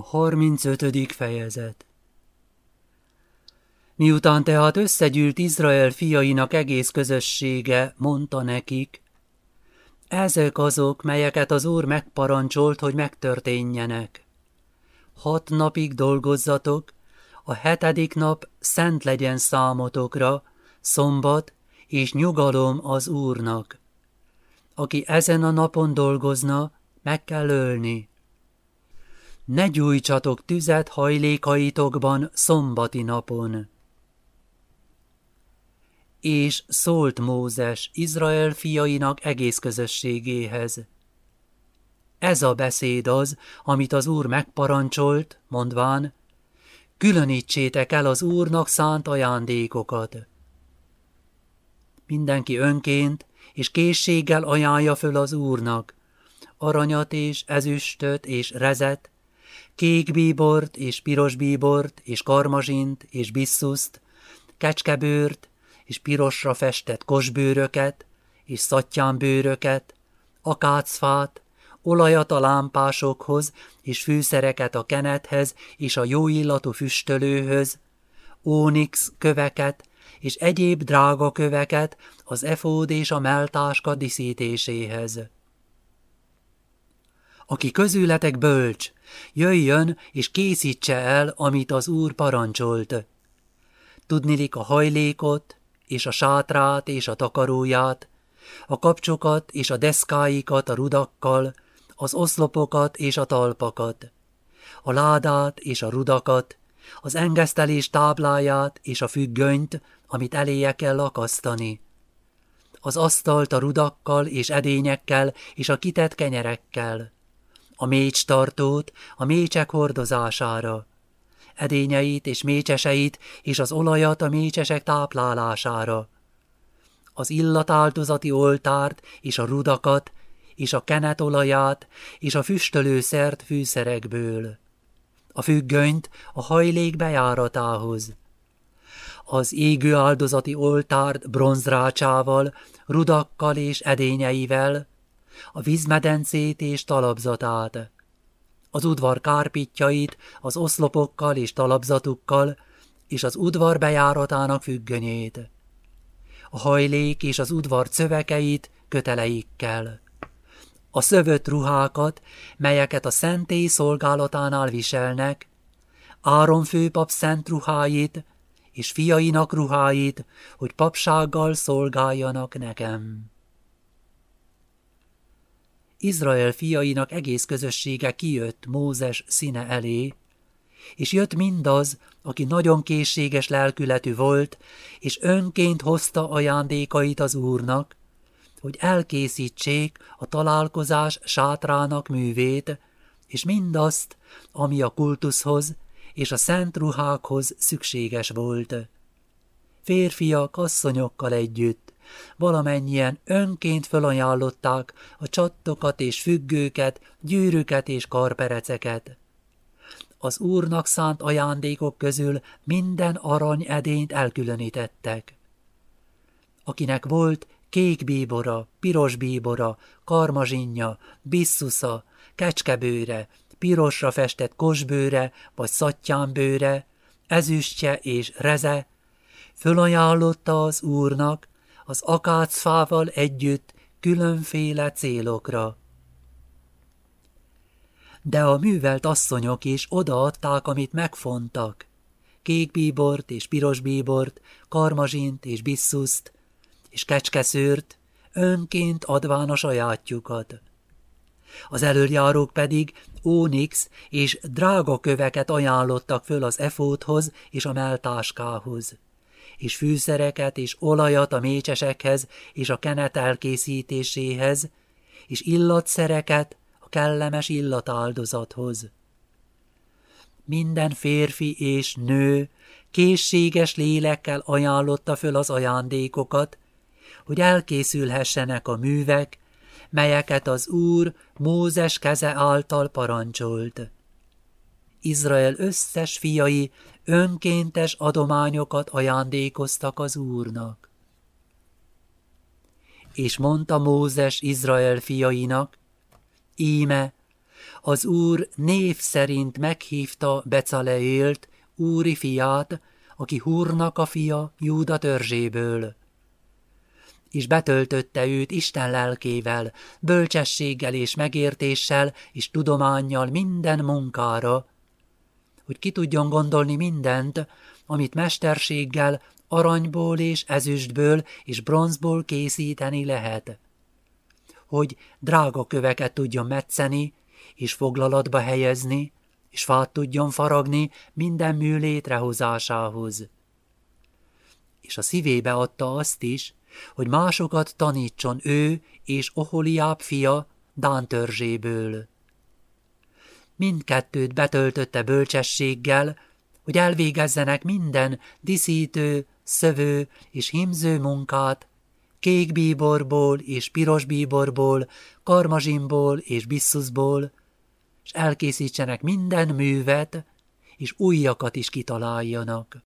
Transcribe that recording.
A 35. fejezet Miután tehát összegyűlt Izrael fiainak egész közössége, mondta nekik, ezek azok, melyeket az Úr megparancsolt, hogy megtörténjenek. Hat napig dolgozzatok, a hetedik nap szent legyen számotokra, szombat és nyugalom az Úrnak. Aki ezen a napon dolgozna, meg kell ölni. Ne gyújtsatok tüzet hajlékaitokban szombati napon. És szólt Mózes Izrael fiainak egész közösségéhez. Ez a beszéd az, amit az Úr megparancsolt, mondván, különítsétek el az Úrnak szánt ajándékokat. Mindenki önként és készséggel ajánlja föl az Úrnak, aranyat és ezüstöt és rezet, kék bíbort és piros bíbort és karmazsint és bisszuszt, kecskebőrt és pirosra festett kosbőröket és szattyánbőröket, akácfát, olajat a lámpásokhoz és fűszereket a kenethez és a jó illatú füstölőhöz, ónix köveket és egyéb drága köveket az efód és a meltáska diszítéséhez. Aki közületek bölcs, jöjjön és készítse el, amit az Úr parancsolt. Tudnilik a hajlékot, és a sátrát, és a takaróját, a kapcsokat és a deszkáikat a rudakkal, az oszlopokat és a talpakat, a ládát és a rudakat, az engesztelés tábláját és a függönyt, amit eléje kell lakasztani, az asztalt a rudakkal és edényekkel és a kitett kenyerekkel, a mécstartót a mécsek hordozására, edényeit és mécseseit és az olajat a mécsesek táplálására, az illatáldozati oltárt és a rudakat és a kenetolaját és a füstölőszert fűszerekből, a függönyt a hajlék bejáratához, az égő áldozati oltárt bronzrácsával, rudakkal és edényeivel, a vízmedencét és talapzatát, az udvar kárpitjait az oszlopokkal és talapzatukkal, és az udvar bejáratának függönyét, a hajlék és az udvar cövekeit köteleikkel, a szövött ruhákat, melyeket a szentély szolgálatánál viselnek, Áron főpap szent ruháit, és fiainak ruháit, hogy papsággal szolgáljanak nekem. Izrael fiainak egész közössége kijött Mózes színe elé, és jött mindaz, aki nagyon készséges lelkületű volt, és önként hozta ajándékait az Úrnak, hogy elkészítsék a találkozás sátrának művét, és mindazt, ami a kultuszhoz és a szent ruhákhoz szükséges volt. Férfiak asszonyokkal együtt, valamennyien önként fölajánlották a csattokat és függőket, gyűrűket és karpereceket. Az úrnak szánt ajándékok közül minden arany edényt elkülönítettek. Akinek volt kék bíbora, piros bíbora, karmazsinja, bisszusza, kecskebőre, pirosra festett kosbőre vagy szattyánbőre, ezüstje és reze, fölajánlotta az úrnak az akácfával együtt különféle célokra. De a művelt asszonyok is odaadták, amit megfontak, kék bíbort és piros bíbort, karmazsint és bisszuszt, és kecskeszőrt, önként adván a sajátjukat. Az előjárók pedig ónix és drága köveket ajánlottak föl az efóthoz és a meltáskához, és fűszereket és olajat a mécsesekhez és a kenet elkészítéséhez, és illatszereket a kellemes illatáldozathoz. Minden férfi és nő készséges lélekkel ajánlotta föl az ajándékokat, hogy elkészülhessenek a művek, melyeket az Úr Mózes keze által parancsolt. Izrael összes fiai önkéntes adományokat ajándékoztak az Úrnak. És mondta Mózes Izrael fiainak, íme, Az úr név szerint meghívta Becaleélt, úri fiát, aki húrnak a fia Júda törzséből. És betöltötte őt Isten lelkével, bölcsességgel és megértéssel és tudományjal minden munkára, hogy ki tudjon gondolni mindent, amit mesterséggel, aranyból és ezüstből és bronzból készíteni lehet. Hogy drága köveket tudjon metszeni, és foglalatba helyezni, és fát tudjon faragni minden mű létrehozásához. És a szívébe adta azt is, hogy másokat tanítson ő és Oholiáb fia Dán törzséből. Mindkettőt betöltötte bölcsességgel, hogy elvégezzenek minden diszítő, szövő és himző munkát, kék bíborból és piros bíborból, karmazsimból és bisszuszból, és elkészítsenek minden művet, és újakat is kitaláljanak.